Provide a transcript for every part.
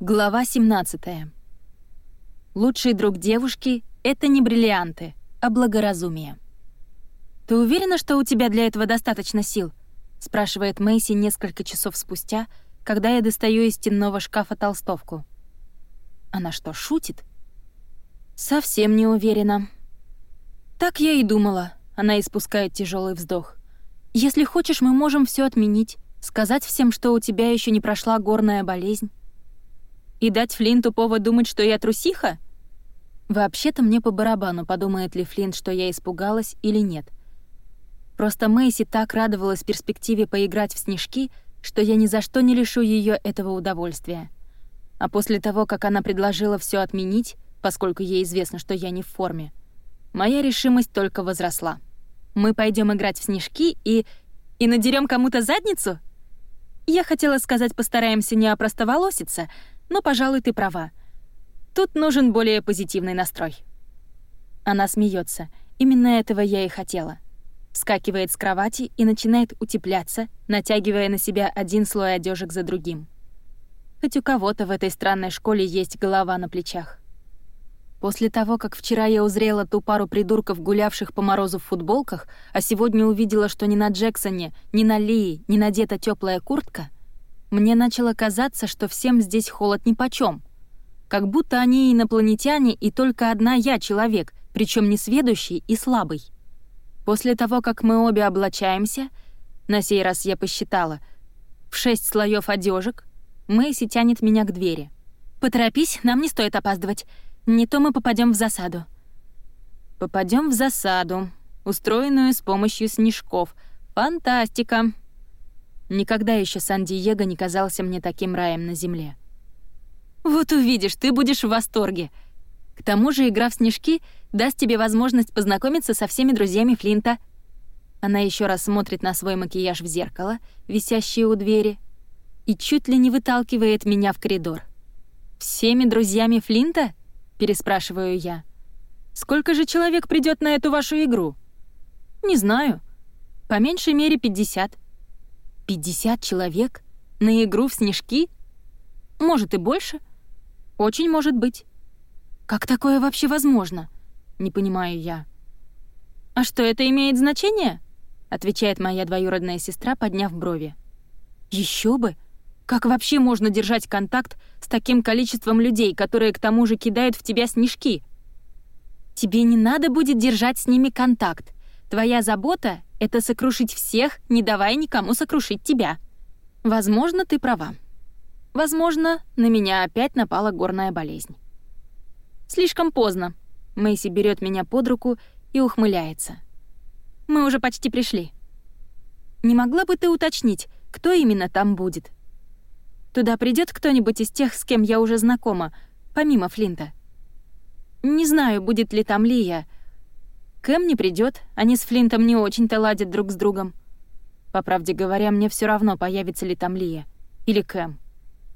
Глава 17. Лучший друг девушки — это не бриллианты, а благоразумие. «Ты уверена, что у тебя для этого достаточно сил?» — спрашивает Мэйси несколько часов спустя, когда я достаю из стенного шкафа толстовку. Она что, шутит? Совсем не уверена. Так я и думала. Она испускает тяжелый вздох. Если хочешь, мы можем все отменить, сказать всем, что у тебя еще не прошла горная болезнь. И дать Флинту повод думать, что я трусиха? Вообще-то мне по барабану, подумает ли Флинт, что я испугалась или нет. Просто Мэйси так радовалась перспективе поиграть в снежки, что я ни за что не лишу ее этого удовольствия. А после того, как она предложила все отменить, поскольку ей известно, что я не в форме, моя решимость только возросла. Мы пойдем играть в снежки и... и надерем кому-то задницу? Я хотела сказать, постараемся не опростоволоситься — но, пожалуй, ты права. Тут нужен более позитивный настрой. Она смеется. Именно этого я и хотела. Скакивает с кровати и начинает утепляться, натягивая на себя один слой одежек за другим. Хоть у кого-то в этой странной школе есть голова на плечах. После того, как вчера я узрела ту пару придурков, гулявших по морозу в футболках, а сегодня увидела, что ни на Джексоне, ни на Лии не надета теплая куртка, мне начало казаться, что всем здесь холод нипочём. Как будто они инопланетяне, и только одна я человек, причем несведущий и слабый. После того, как мы обе облачаемся, на сей раз я посчитала, в шесть слоев одежек, Мэйси тянет меня к двери. «Поторопись, нам не стоит опаздывать. Не то мы попадем в засаду». Попадем в засаду, устроенную с помощью снежков. Фантастика!» Никогда еще Сан-Диего не казался мне таким раем на земле. «Вот увидишь, ты будешь в восторге!» К тому же игра в снежки даст тебе возможность познакомиться со всеми друзьями Флинта. Она еще раз смотрит на свой макияж в зеркало, висящее у двери, и чуть ли не выталкивает меня в коридор. «Всеми друзьями Флинта?» — переспрашиваю я. «Сколько же человек придет на эту вашу игру?» «Не знаю. По меньшей мере 50. 50 человек? На игру в снежки? Может и больше? Очень может быть. Как такое вообще возможно? Не понимаю я. А что, это имеет значение? Отвечает моя двоюродная сестра, подняв брови. Еще бы! Как вообще можно держать контакт с таким количеством людей, которые к тому же кидают в тебя снежки? Тебе не надо будет держать с ними контакт. Твоя забота — это сокрушить всех, не давая никому сокрушить тебя. Возможно, ты права. Возможно, на меня опять напала горная болезнь. Слишком поздно. Мэйси берет меня под руку и ухмыляется. Мы уже почти пришли. Не могла бы ты уточнить, кто именно там будет? Туда придет кто-нибудь из тех, с кем я уже знакома, помимо Флинта? Не знаю, будет ли там Лия, Кэм не придет, они с Флинтом не очень-то ладят друг с другом. По правде говоря, мне все равно, появится ли там Лия или Кэм.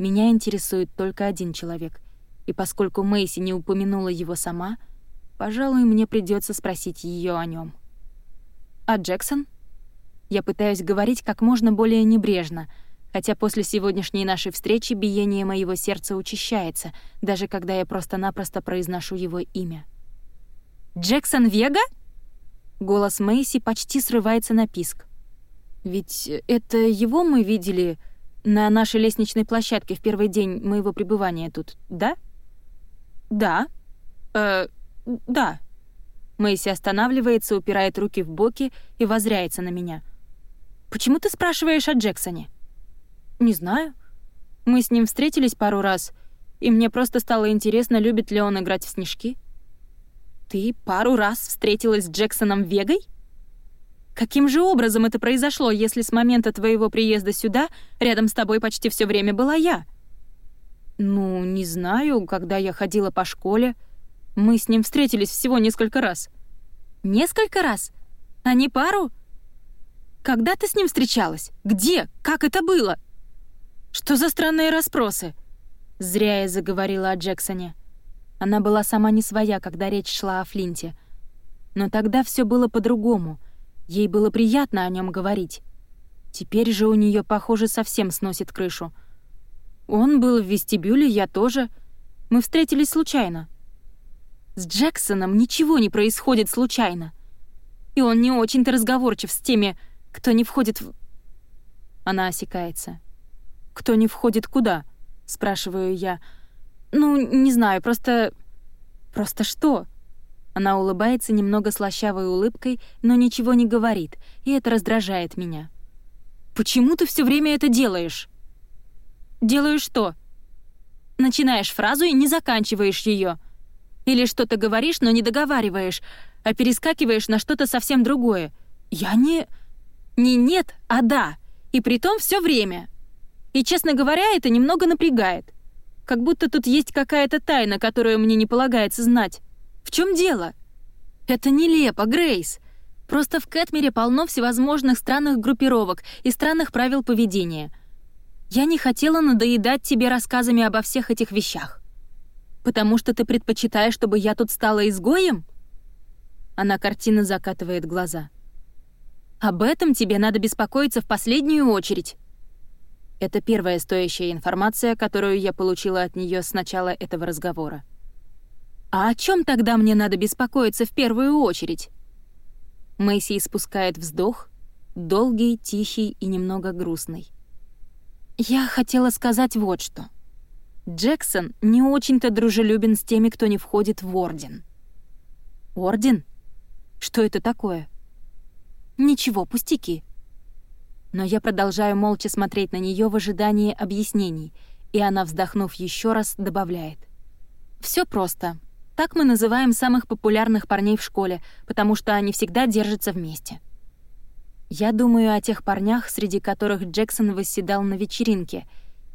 Меня интересует только один человек, и поскольку Мэйси не упомянула его сама, пожалуй, мне придется спросить ее о нем. А Джексон? Я пытаюсь говорить как можно более небрежно, хотя после сегодняшней нашей встречи биение моего сердца учащается, даже когда я просто-напросто произношу его имя. «Джексон Вега?» Голос Мэйси почти срывается на писк. «Ведь это его мы видели на нашей лестничной площадке в первый день моего пребывания тут, да?» «Да. Э, да». Мэйси останавливается, упирает руки в боки и возряется на меня. «Почему ты спрашиваешь о Джексоне?» «Не знаю. Мы с ним встретились пару раз, и мне просто стало интересно, любит ли он играть в снежки». Ты пару раз встретилась с Джексоном Вегой? Каким же образом это произошло, если с момента твоего приезда сюда рядом с тобой почти все время была я? Ну, не знаю, когда я ходила по школе. Мы с ним встретились всего несколько раз. Несколько раз? А не пару? Когда ты с ним встречалась? Где? Как это было? Что за странные расспросы? Зря я заговорила о Джексоне. Она была сама не своя, когда речь шла о Флинте. Но тогда все было по-другому. Ей было приятно о нем говорить. Теперь же у нее, похоже, совсем сносит крышу. Он был в вестибюле, я тоже. Мы встретились случайно. С Джексоном ничего не происходит случайно. И он не очень-то разговорчив с теми, кто не входит в... Она осекается. «Кто не входит куда?» — спрашиваю я. «Ну, не знаю, просто... Просто что?» Она улыбается немного слащавой улыбкой, но ничего не говорит, и это раздражает меня. «Почему ты все время это делаешь?» «Делаешь что?» Начинаешь фразу и не заканчиваешь ее. Или что-то говоришь, но не договариваешь, а перескакиваешь на что-то совсем другое. Я не... Не нет, а да. И при том все время. И, честно говоря, это немного напрягает. Как будто тут есть какая-то тайна, которую мне не полагается знать. В чем дело? Это нелепо, Грейс. Просто в Кэтмере полно всевозможных странных группировок и странных правил поведения. Я не хотела надоедать тебе рассказами обо всех этих вещах. Потому что ты предпочитаешь, чтобы я тут стала изгоем? Она картина закатывает глаза. Об этом тебе надо беспокоиться в последнюю очередь. Это первая стоящая информация, которую я получила от нее с начала этого разговора. А о чем тогда мне надо беспокоиться в первую очередь? Мэйси испускает вздох, долгий, тихий и немного грустный. Я хотела сказать вот что. Джексон не очень-то дружелюбен с теми, кто не входит в Орден. Орден? Что это такое? Ничего, пустяки. Но я продолжаю молча смотреть на нее в ожидании объяснений, и она, вздохнув еще раз, добавляет. Все просто. Так мы называем самых популярных парней в школе, потому что они всегда держатся вместе. Я думаю о тех парнях, среди которых Джексон восседал на вечеринке,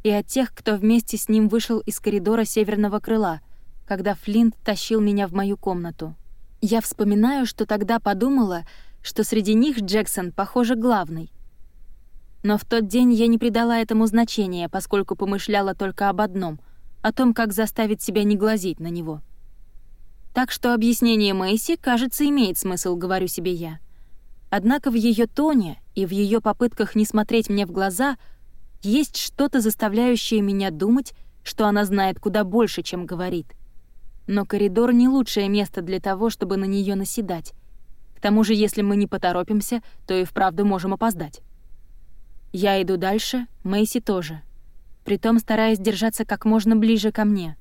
и о тех, кто вместе с ним вышел из коридора северного крыла, когда Флинт тащил меня в мою комнату. Я вспоминаю, что тогда подумала, что среди них Джексон, похоже, главный. Но в тот день я не придала этому значения, поскольку помышляла только об одном — о том, как заставить себя не глазеть на него — так что объяснение Мэйси, кажется, имеет смысл, говорю себе я. Однако в ее тоне и в ее попытках не смотреть мне в глаза есть что-то, заставляющее меня думать, что она знает куда больше, чем говорит. Но коридор не лучшее место для того, чтобы на нее наседать. К тому же, если мы не поторопимся, то и вправду можем опоздать. Я иду дальше, Мэйси тоже. Притом стараясь держаться как можно ближе ко мне.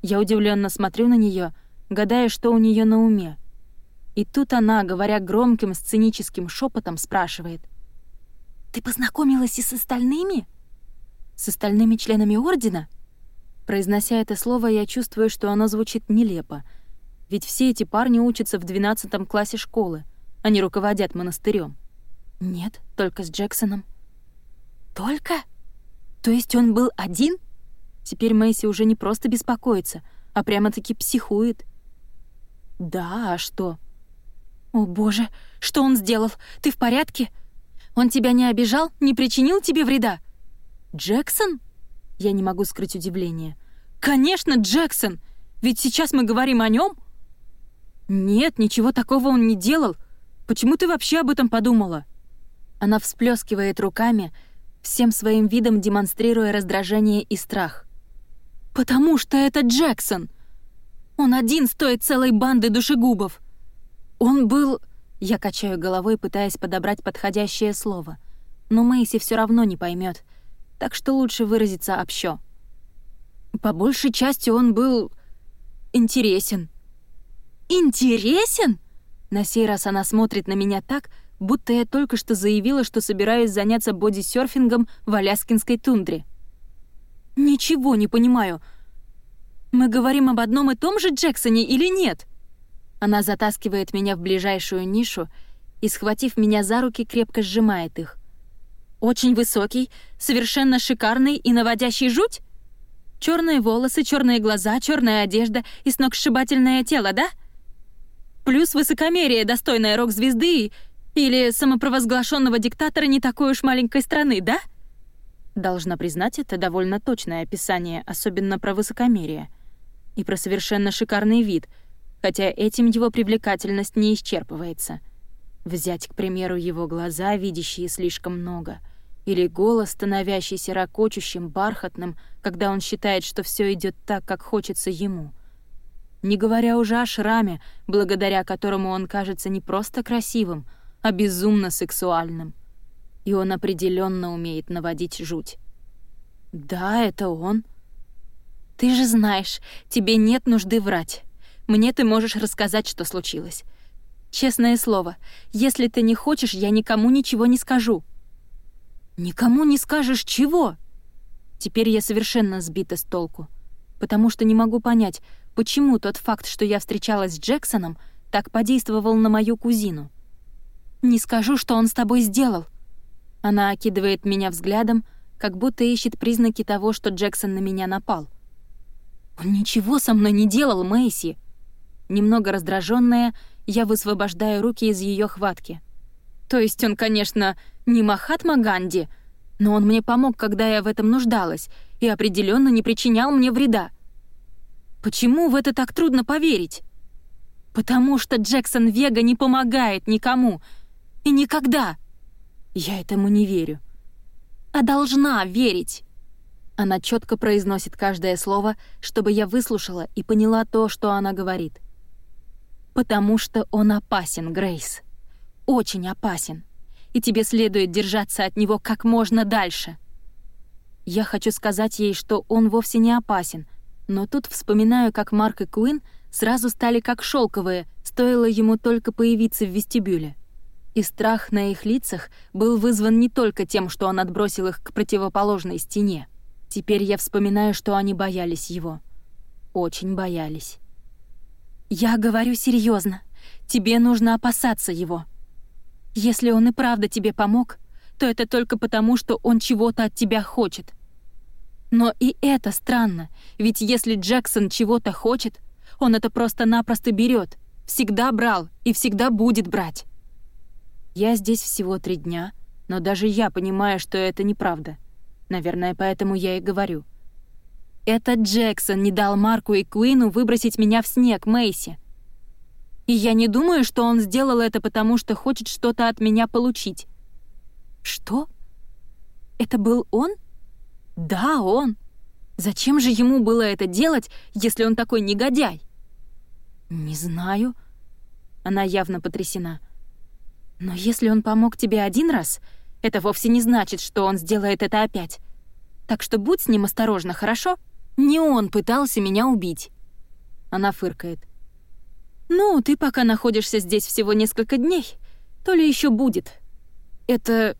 Я удивленно смотрю на нее гадая, что у нее на уме. И тут она, говоря громким сценическим шепотом, спрашивает. «Ты познакомилась и с остальными?» «С остальными членами Ордена?» Произнося это слово, я чувствую, что оно звучит нелепо. Ведь все эти парни учатся в 12 классе школы. Они руководят монастырем. Нет, только с Джексоном. Только? То есть он был один? Теперь Мэйси уже не просто беспокоится, а прямо-таки психует. «Да, а что?» «О, боже, что он сделал? Ты в порядке? Он тебя не обижал, не причинил тебе вреда?» «Джексон?» Я не могу скрыть удивление. «Конечно, Джексон! Ведь сейчас мы говорим о нем. «Нет, ничего такого он не делал. Почему ты вообще об этом подумала?» Она всплескивает руками, всем своим видом демонстрируя раздражение и страх. «Потому что это Джексон!» Он один стоит целой банды душегубов. Он был... Я качаю головой, пытаясь подобрать подходящее слово. Но Мэйси все равно не поймет, так что лучше выразиться общо. По большей части он был... интересен. «Интересен?» На сей раз она смотрит на меня так, будто я только что заявила, что собираюсь заняться бодисерфингом в Аляскинской тундре. «Ничего не понимаю. Мы говорим об одном и том же Джексоне или нет?» Она затаскивает меня в ближайшую нишу и, схватив меня за руки, крепко сжимает их. «Очень высокий, совершенно шикарный и наводящий жуть? Черные волосы, черные глаза, черная одежда и сногсшибательное тело, да? Плюс высокомерие, достойное рок-звезды или самопровозглашенного диктатора не такой уж маленькой страны, да?» Должна признать, это довольно точное описание, особенно про высокомерие — и про совершенно шикарный вид, хотя этим его привлекательность не исчерпывается. Взять, к примеру, его глаза, видящие слишком много, Или голос, становящийся ракочущим, бархатным, когда он считает, что все идет так, как хочется ему. Не говоря уже о шраме, благодаря которому он кажется не просто красивым, а безумно сексуальным. И он определенно умеет наводить жуть. Да, это он. Ты же знаешь, тебе нет нужды врать. Мне ты можешь рассказать, что случилось. Честное слово, если ты не хочешь, я никому ничего не скажу. Никому не скажешь чего? Теперь я совершенно сбита с толку, потому что не могу понять, почему тот факт, что я встречалась с Джексоном, так подействовал на мою кузину. Не скажу, что он с тобой сделал. Она окидывает меня взглядом, как будто ищет признаки того, что Джексон на меня напал. Он ничего со мной не делал, Мэйси. Немного раздраженная, я высвобождаю руки из ее хватки. То есть он, конечно, не Махатма Ганди, но он мне помог, когда я в этом нуждалась, и определенно не причинял мне вреда. Почему в это так трудно поверить? Потому что Джексон Вега не помогает никому. И никогда. Я этому не верю. А должна верить. Она четко произносит каждое слово, чтобы я выслушала и поняла то, что она говорит. Потому что он опасен, Грейс. Очень опасен и тебе следует держаться от него как можно дальше. Я хочу сказать ей, что он вовсе не опасен, но тут вспоминаю, как Марк и Куин сразу стали как шелковые, стоило ему только появиться в вестибюле. И страх на их лицах был вызван не только тем, что он отбросил их к противоположной стене. Теперь я вспоминаю, что они боялись его. Очень боялись. «Я говорю серьезно. Тебе нужно опасаться его», если он и правда тебе помог, то это только потому, что он чего-то от тебя хочет. Но и это странно, ведь если Джексон чего-то хочет, он это просто-напросто берет, всегда брал и всегда будет брать. Я здесь всего три дня, но даже я понимаю, что это неправда. Наверное, поэтому я и говорю. Это Джексон не дал Марку и Куину выбросить меня в снег, Мэйси. И я не думаю, что он сделал это потому, что хочет что-то от меня получить. Что? Это был он? Да, он. Зачем же ему было это делать, если он такой негодяй? Не знаю. Она явно потрясена. Но если он помог тебе один раз, это вовсе не значит, что он сделает это опять. Так что будь с ним осторожна, хорошо? Не он пытался меня убить. Она фыркает. «Ну, ты пока находишься здесь всего несколько дней. То ли еще будет. Это...»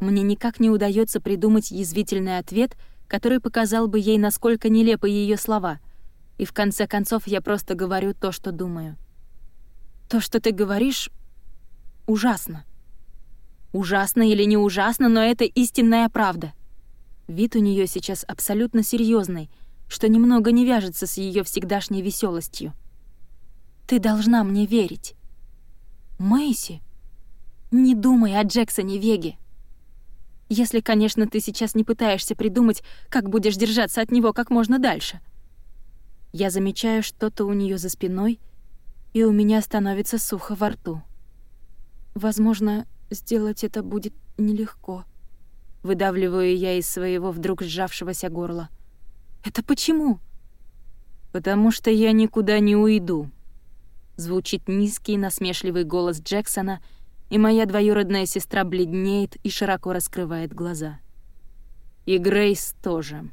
Мне никак не удается придумать язвительный ответ, который показал бы ей, насколько нелепы ее слова. И в конце концов я просто говорю то, что думаю. «То, что ты говоришь, ужасно». Ужасно или не ужасно, но это истинная правда. Вид у нее сейчас абсолютно серьезный, что немного не вяжется с ее всегдашней веселостью. Ты должна мне верить. Мэйси, не думай о Джексоне Веге. Если, конечно, ты сейчас не пытаешься придумать, как будешь держаться от него как можно дальше. Я замечаю что-то у нее за спиной, и у меня становится сухо во рту. Возможно, сделать это будет нелегко. Выдавливаю я из своего вдруг сжавшегося горла. Это почему? Потому что я никуда не уйду, Звучит низкий, насмешливый голос Джексона, и моя двоюродная сестра бледнеет и широко раскрывает глаза. И Грейс тоже.